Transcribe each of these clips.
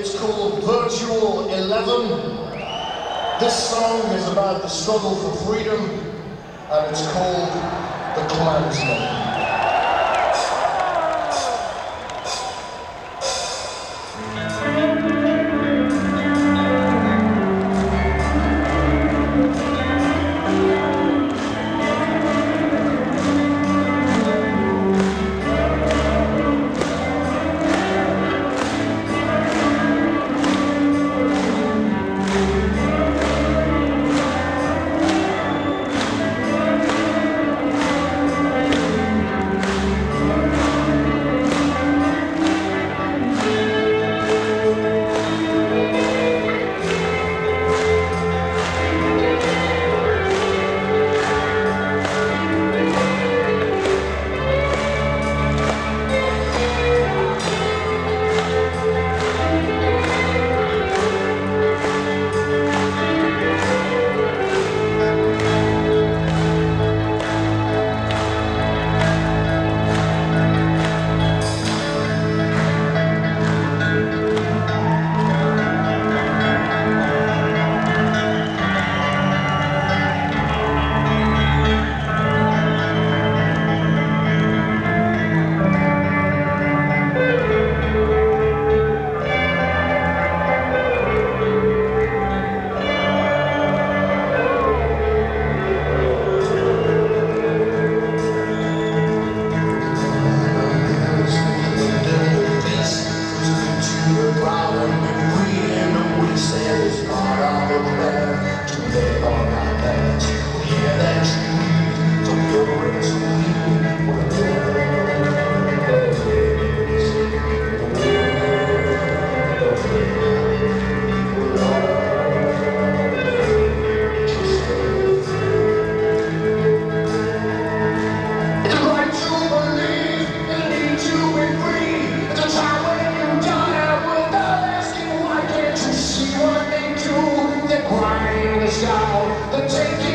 It's called Virtual Eleven. This song is about the struggle for freedom, and it's called The Clansman. shout the change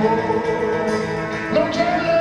No trouble.